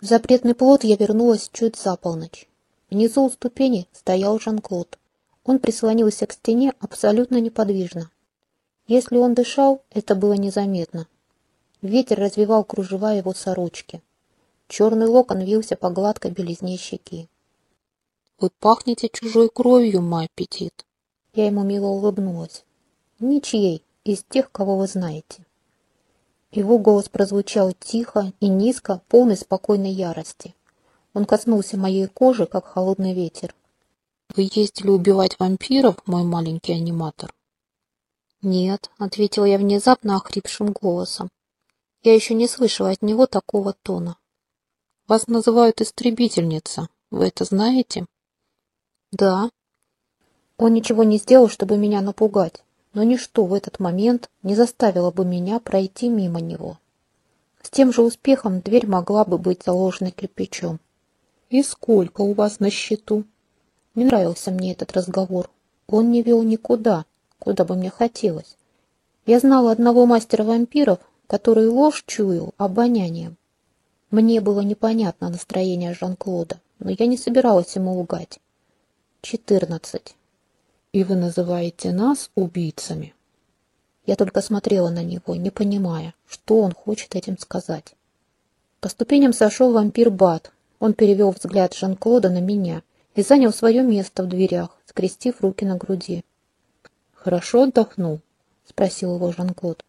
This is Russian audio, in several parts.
В запретный плод я вернулась чуть за полночь. Внизу у ступени стоял Жан-Клод. Он прислонился к стене абсолютно неподвижно. Если он дышал, это было незаметно. Ветер развивал кружева его сорочки. Черный локон вился по гладкой белизне щеки. «Вы пахнете чужой кровью, мой аппетит!» Я ему мило улыбнулась. «Ничьей, из тех, кого вы знаете». Его голос прозвучал тихо и низко, полной спокойной ярости. Он коснулся моей кожи, как холодный ветер. «Вы ездили убивать вампиров, мой маленький аниматор?» «Нет», — ответила я внезапно охрипшим голосом. Я еще не слышала от него такого тона. «Вас называют истребительница. Вы это знаете?» «Да». Он ничего не сделал, чтобы меня напугать, но ничто в этот момент не заставило бы меня пройти мимо него. С тем же успехом дверь могла бы быть заложена кирпичом. «И сколько у вас на счету?» Не нравился мне этот разговор. Он не вел никуда, куда бы мне хотелось. Я знала одного мастера вампиров, который ложь чуял обонянием. Мне было непонятно настроение Жан-Клода, но я не собиралась ему лгать. Четырнадцать. И вы называете нас убийцами? Я только смотрела на него, не понимая, что он хочет этим сказать. По ступеням сошел вампир Бат. Он перевел взгляд Жан-Клода на меня и занял свое место в дверях, скрестив руки на груди. «Хорошо отдохнул?» — спросил его Жан-Клод.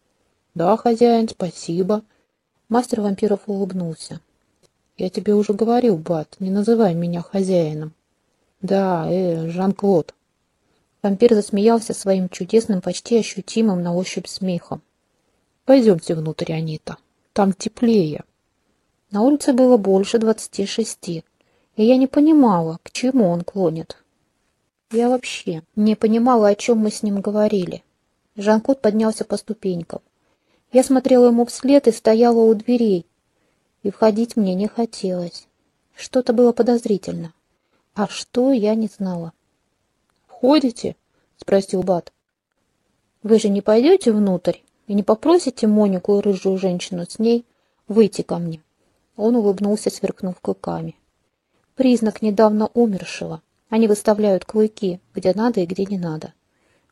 «Да, хозяин, спасибо». Мастер вампиров улыбнулся. «Я тебе уже говорил, Бат, не называй меня хозяином». «Да, э, Жан-Клод». Вампир засмеялся своим чудесным, почти ощутимым на ощупь смехом. «Пойдемте внутрь, Анита. Там теплее». На улице было больше двадцати шести, и я не понимала, к чему он клонит. Я вообще не понимала, о чем мы с ним говорили. Жан-Кот поднялся по ступенькам. Я смотрела ему вслед и стояла у дверей. И входить мне не хотелось. Что-то было подозрительно. А что, я не знала. «Входите?» — спросил Бат. «Вы же не пойдете внутрь и не попросите Монику и рыжую женщину с ней выйти ко мне?» Он улыбнулся, сверкнув клыками. «Признак недавно умершего. Они выставляют клыки, где надо и где не надо.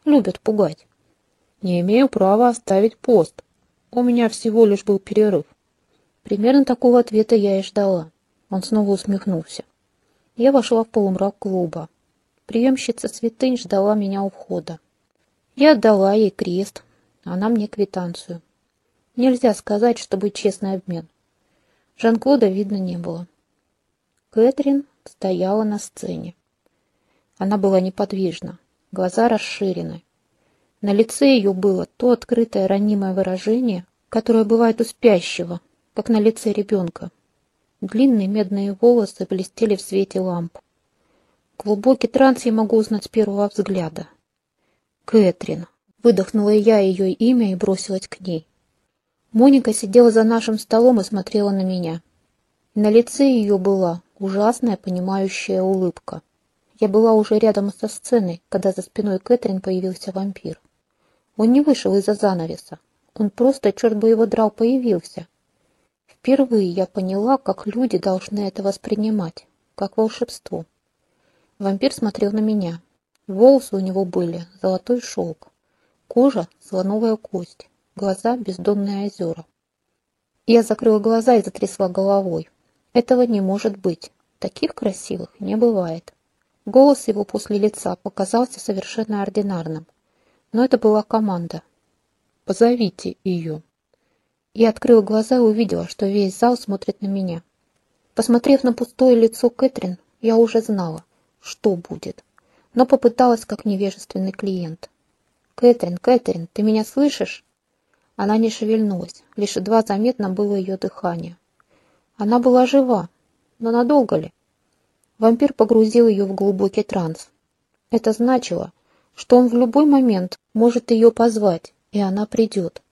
Любят пугать. Не имею права оставить пост. У меня всего лишь был перерыв. Примерно такого ответа я и ждала. Он снова усмехнулся. Я вошла в полумрак клуба. Приемщица святынь ждала меня у входа. Я отдала ей крест, она мне квитанцию. Нельзя сказать, чтобы честный обмен. Жан-Клода видно не было. Кэтрин стояла на сцене. Она была неподвижна, глаза расширены. На лице ее было то открытое ранимое выражение, которое бывает у спящего, как на лице ребенка. Длинные медные волосы блестели в свете ламп. Глубокий транс я могу узнать с первого взгляда. «Кэтрин!» — выдохнула я ее имя и бросилась к ней. Моника сидела за нашим столом и смотрела на меня. На лице ее была ужасная понимающая улыбка. Я была уже рядом со сценой, когда за спиной Кэтрин появился вампир. Он не вышел из-за занавеса. Он просто, черт бы его драл, появился. Впервые я поняла, как люди должны это воспринимать, как волшебство. Вампир смотрел на меня. Волосы у него были золотой шелк, кожа — слоновая кость, глаза — бездонные озера. Я закрыла глаза и затрясла головой. Этого не может быть. Таких красивых не бывает. Голос его после лица показался совершенно ординарным. Но это была команда. «Позовите ее». Я открыла глаза и увидела, что весь зал смотрит на меня. Посмотрев на пустое лицо Кэтрин, я уже знала, что будет, но попыталась как невежественный клиент. «Кэтрин, Кэтрин, ты меня слышишь?» Она не шевельнулась, лишь едва заметно было ее дыхание. Она была жива, но надолго ли? Вампир погрузил ее в глубокий транс. Это значило, что он в любой момент может ее позвать, и она придет.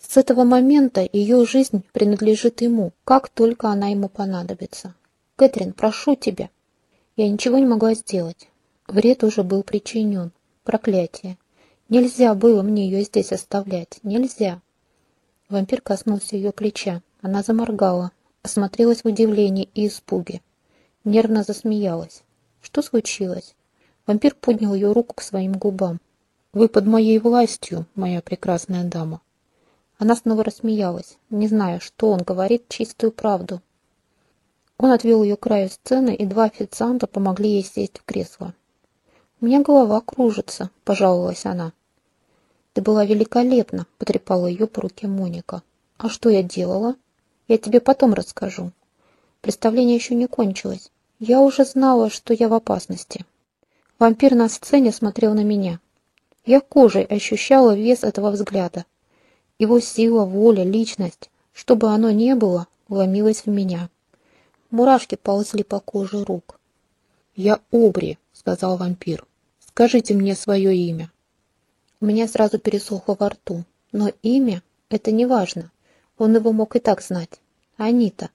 С этого момента ее жизнь принадлежит ему, как только она ему понадобится. «Кэтрин, прошу тебя!» Я ничего не могла сделать. Вред уже был причинен. Проклятие. Нельзя было мне ее здесь оставлять. Нельзя. Вампир коснулся ее плеча. Она заморгала. осмотрелась в удивлении и испуге. Нервно засмеялась. Что случилось? Вампир поднял ее руку к своим губам. «Вы под моей властью, моя прекрасная дама». Она снова рассмеялась, не зная, что он говорит чистую правду. Он отвел ее к краю сцены, и два официанта помогли ей сесть в кресло. «У меня голова кружится», — пожаловалась она. «Ты была великолепна», — потрепала ее по руке Моника. «А что я делала? Я тебе потом расскажу. Представление еще не кончилось. Я уже знала, что я в опасности. Вампир на сцене смотрел на меня. Я кожей ощущала вес этого взгляда. Его сила, воля, личность, что бы оно ни было, вломилась в меня. Мурашки ползли по коже рук. «Я Обри», — сказал вампир. «Скажите мне свое имя». У меня сразу пересохло во рту. Но имя — это не важно. Он его мог и так знать. Анита.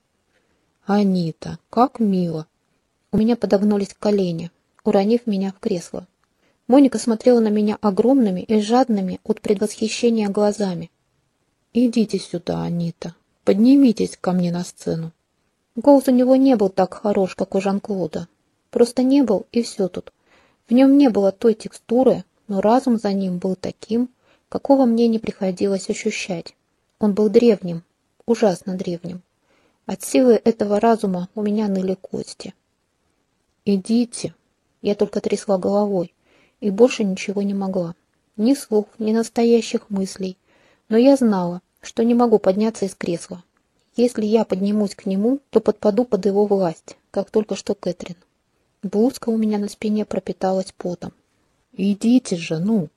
Анита, как мило. У меня подогнулись колени, уронив меня в кресло. Моника смотрела на меня огромными и жадными от предвосхищения глазами. «Идите сюда, Анита. Поднимитесь ко мне на сцену». Голос у него не был так хорош, как у Жан-Клода. Просто не был, и все тут. В нем не было той текстуры, но разум за ним был таким, какого мне не приходилось ощущать. Он был древним, ужасно древним. От силы этого разума у меня ныли кости. «Идите!» Я только трясла головой и больше ничего не могла. Ни слух, ни настоящих мыслей. Но я знала, что не могу подняться из кресла. Если я поднимусь к нему, то подпаду под его власть, как только что Кэтрин. Блузка у меня на спине пропиталась потом. «Идите же, ну!»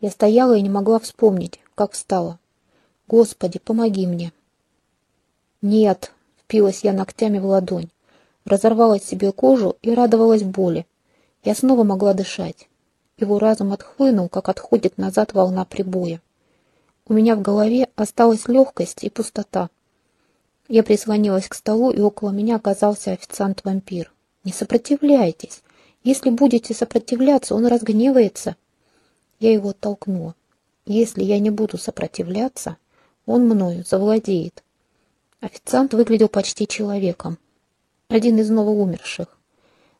Я стояла и не могла вспомнить, как встала. «Господи, помоги мне!» «Нет!» — впилась я ногтями в ладонь. Разорвала себе кожу и радовалась боли. Я снова могла дышать. Его разум отхлынул, как отходит назад волна прибоя. У меня в голове осталась легкость и пустота. Я прислонилась к столу, и около меня оказался официант-вампир. «Не сопротивляйтесь. Если будете сопротивляться, он разгневается». Я его оттолкнула. «Если я не буду сопротивляться, он мною завладеет». Официант выглядел почти человеком. Один из новоумерших.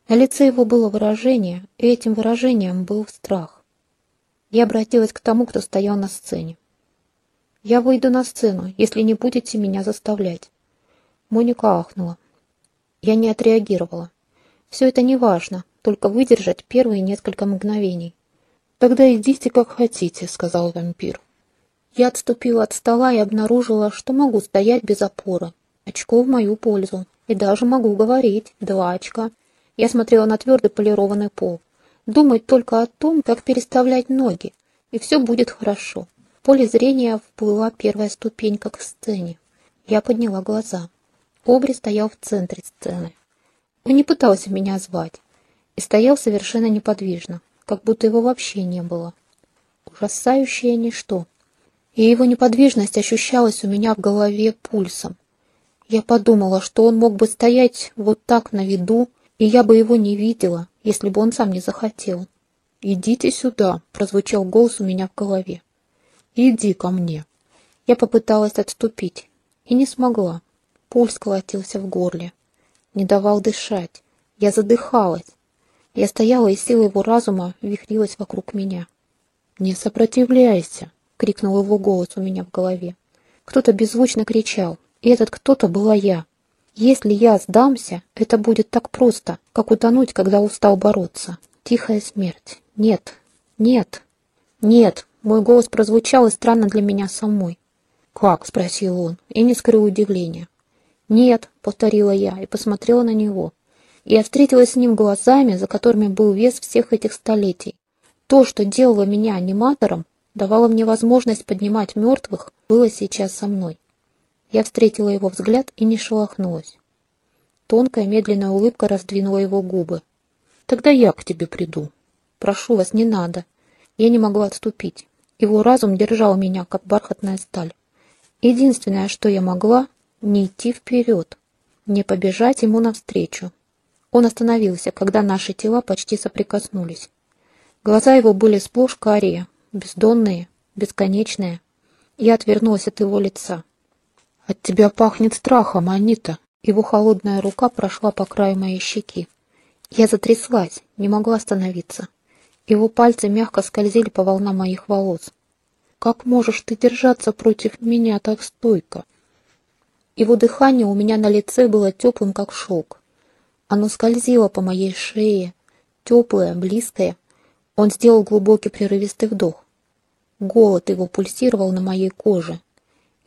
На лице его было выражение, и этим выражением был страх. Я обратилась к тому, кто стоял на сцене. Я выйду на сцену, если не будете меня заставлять. Моника ахнула. Я не отреагировала. Все это не важно, только выдержать первые несколько мгновений. «Тогда идите, как хотите», — сказал вампир. Я отступила от стола и обнаружила, что могу стоять без опоры. Очко в мою пользу. И даже могу говорить. Два очка. Я смотрела на твердый полированный пол. Думать только о том, как переставлять ноги. И все будет хорошо поле зрения вплыла первая ступенька к сцене. Я подняла глаза. Обри стоял в центре сцены. Он не пытался меня звать и стоял совершенно неподвижно, как будто его вообще не было. Ужасающее ничто. И его неподвижность ощущалась у меня в голове пульсом. Я подумала, что он мог бы стоять вот так на виду, и я бы его не видела, если бы он сам не захотел. «Идите сюда», — прозвучал голос у меня в голове. «Иди ко мне». Я попыталась отступить и не смогла. Пульс колотился в горле, не давал дышать. Я задыхалась. Я стояла, и сила его разума вихрилась вокруг меня. «Не сопротивляйся!» — крикнул его голос у меня в голове. Кто-то беззвучно кричал, и этот кто-то была я. Если я сдамся, это будет так просто, как утонуть, когда устал бороться. Тихая смерть. Нет, нет, нет. Мой голос прозвучал и странно для меня самой. «Как?» — спросил он, и не скрыл удивления. «Нет», — повторила я и посмотрела на него. Я встретилась с ним глазами, за которыми был вес всех этих столетий. То, что делало меня аниматором, давало мне возможность поднимать мертвых, было сейчас со мной. Я встретила его взгляд и не шелохнулась. Тонкая медленная улыбка раздвинула его губы. «Тогда я к тебе приду. Прошу вас, не надо». Я не могла отступить. Его разум держал меня, как бархатная сталь. Единственное, что я могла, не идти вперед, не побежать ему навстречу. Он остановился, когда наши тела почти соприкоснулись. Глаза его были сплошь карие, бездонные, бесконечные. Я отвернулась от его лица. «От тебя пахнет страхом, Анита», Его холодная рука прошла по краю моей щеки. Я затряслась, не могла остановиться. Его пальцы мягко скользили по волнам моих волос. «Как можешь ты держаться против меня так стойко?» Его дыхание у меня на лице было теплым, как шелк. Оно скользило по моей шее, теплое, близкое. Он сделал глубокий прерывистый вдох. Голод его пульсировал на моей коже.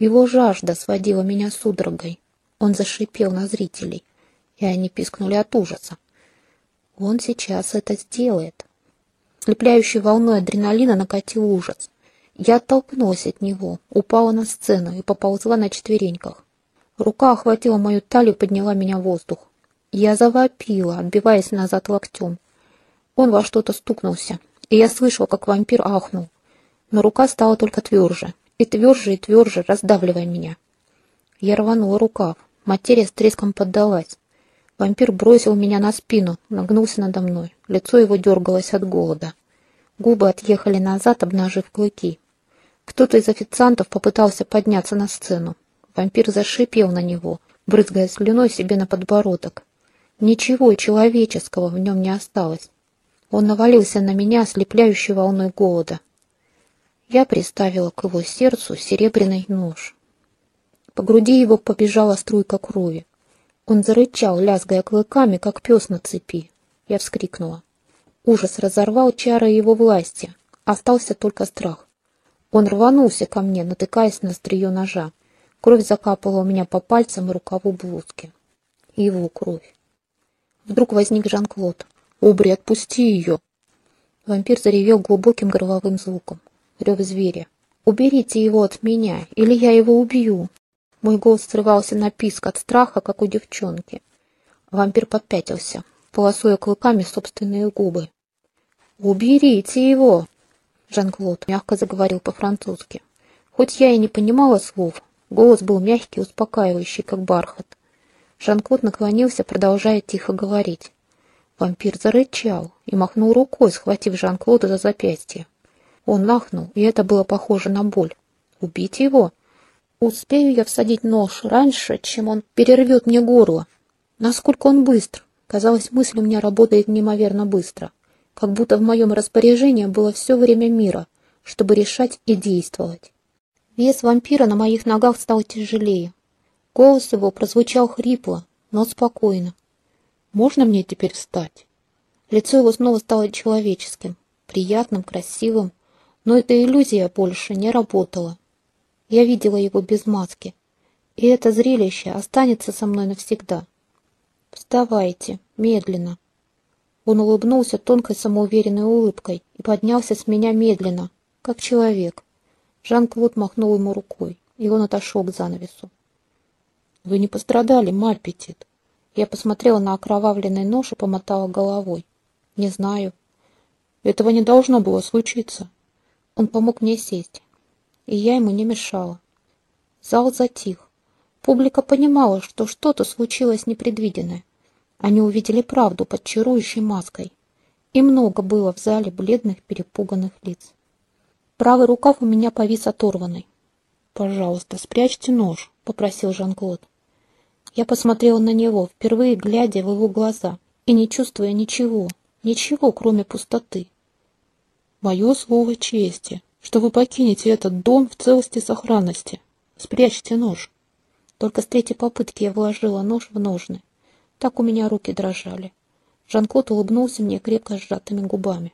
Его жажда сводила меня судорогой. Он зашипел на зрителей, и они пискнули от ужаса. Он сейчас это сделает. Слепляющей волной адреналина накатил ужас. Я оттолкнулась от него, упала на сцену и поползла на четвереньках. Рука охватила мою талию подняла меня в воздух. Я завопила, отбиваясь назад локтем. Он во что-то стукнулся, и я слышала, как вампир ахнул но рука стала только тверже, и тверже, и тверже, раздавливая меня. Я рванула рукав, материя с треском поддалась. Вампир бросил меня на спину, нагнулся надо мной, лицо его дергалось от голода. Губы отъехали назад, обнажив клыки. Кто-то из официантов попытался подняться на сцену. Вампир зашипел на него, брызгая слюной себе на подбородок. Ничего человеческого в нем не осталось. Он навалился на меня, ослепляющей волной голода. Я приставила к его сердцу серебряный нож. По груди его побежала струйка крови. Он зарычал, лязгая клыками, как пес на цепи. Я вскрикнула. Ужас разорвал чары его власти. Остался только страх. Он рванулся ко мне, натыкаясь на острие ножа. Кровь закапала у меня по пальцам и рукаву блузки. Его кровь. Вдруг возник Жан-Клод. «Обри, отпусти ее!» Вампир заревел глубоким горловым звуком рев зверя. «Уберите его от меня, или я его убью!» Мой голос срывался на писк от страха, как у девчонки. Вампир попятился, полосуя клыками собственные губы. «Уберите его!» Жан-Клод мягко заговорил по-французски. Хоть я и не понимала слов, голос был мягкий, успокаивающий, как бархат. Жан-Клод наклонился, продолжая тихо говорить. Вампир зарычал и махнул рукой, схватив Жан-Клода за запястье. Он нахнул, и это было похоже на боль. Убить его? Успею я всадить нож раньше, чем он перервет мне горло? Насколько он быстр? Казалось, мысль у меня работает неимоверно быстро. Как будто в моем распоряжении было все время мира, чтобы решать и действовать. Вес вампира на моих ногах стал тяжелее. Голос его прозвучал хрипло, но спокойно. «Можно мне теперь встать?» Лицо его снова стало человеческим, приятным, красивым, но эта иллюзия больше не работала. Я видела его без маски, и это зрелище останется со мной навсегда. «Вставайте, медленно!» Он улыбнулся тонкой самоуверенной улыбкой и поднялся с меня медленно, как человек. Жан-Клод махнул ему рукой, и он отошел к занавесу. «Вы не пострадали, Мальпетит?» Я посмотрела на окровавленный нож и помотала головой. «Не знаю. Этого не должно было случиться. Он помог мне сесть, и я ему не мешала. Зал затих. Публика понимала, что что-то случилось непредвиденное. Они увидели правду под чарующей маской. И много было в зале бледных, перепуганных лиц. Правый рукав у меня повис оторванный. «Пожалуйста, спрячьте нож», — попросил Жан-Клод. Я посмотрела на него, впервые глядя в его глаза, и не чувствуя ничего, ничего, кроме пустоты. Мое слово чести, что вы покинете этот дом в целости и сохранности. Спрячьте нож. Только с третьей попытки я вложила нож в ножны. Так у меня руки дрожали. Жан-Клод улыбнулся мне крепко сжатыми губами.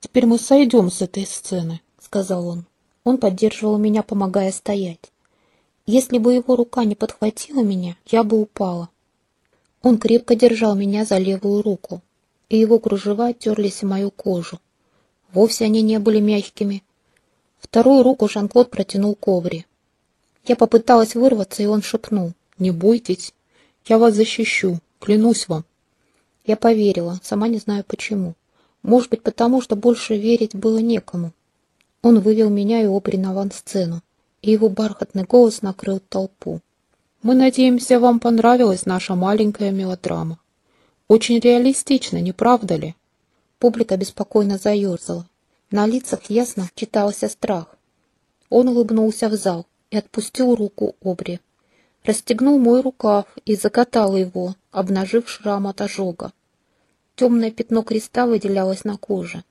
«Теперь мы сойдем с этой сцены», — сказал он. Он поддерживал меня, помогая стоять. Если бы его рука не подхватила меня, я бы упала. Он крепко держал меня за левую руку, и его кружева терлись о мою кожу. Вовсе они не были мягкими. Вторую руку Жан-Клод протянул к. Я попыталась вырваться, и он шепнул. «Не бойтесь, я вас защищу, клянусь вам». Я поверила, сама не знаю почему. Может быть, потому что больше верить было некому. Он вывел меня и Обри на ван-сцену, и его бархатный голос накрыл толпу. «Мы надеемся, вам понравилась наша маленькая мелодрама. Очень реалистично, не правда ли?» Публика беспокойно заерзала. На лицах ясно читался страх. Он улыбнулся в зал и отпустил руку Обри. расстегнул мой рукав и закатал его, обнажив шрам от ожога. Темное пятно креста выделялось на коже.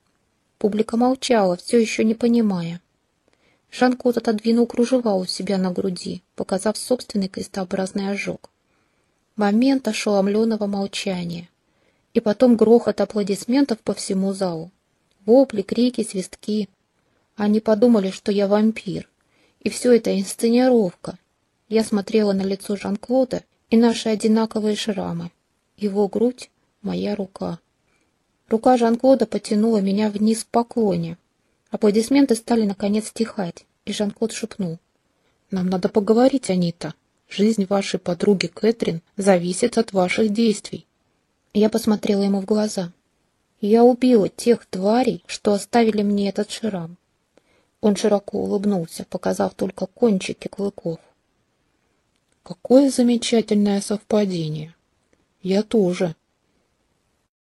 Публика молчала, все еще не понимая. Жан-Клод отодвинул кружева у себя на груди, показав собственный крестообразный ожог. Момент ошеломленного молчания. И потом грохот аплодисментов по всему залу. Вопли, крики, свистки. Они подумали, что я вампир. И все это инсценировка. Я смотрела на лицо Жан-Клода и наши одинаковые шрамы. Его грудь — моя рука. Рука Жан-Клода потянула меня вниз в поклоне. Аплодисменты стали наконец стихать, и Жан-Клод шепнул. «Нам надо поговорить, Анита. Жизнь вашей подруги Кэтрин зависит от ваших действий». Я посмотрела ему в глаза. «Я убила тех тварей, что оставили мне этот шрам». Он широко улыбнулся, показав только кончики клыков. «Какое замечательное совпадение! Я тоже!»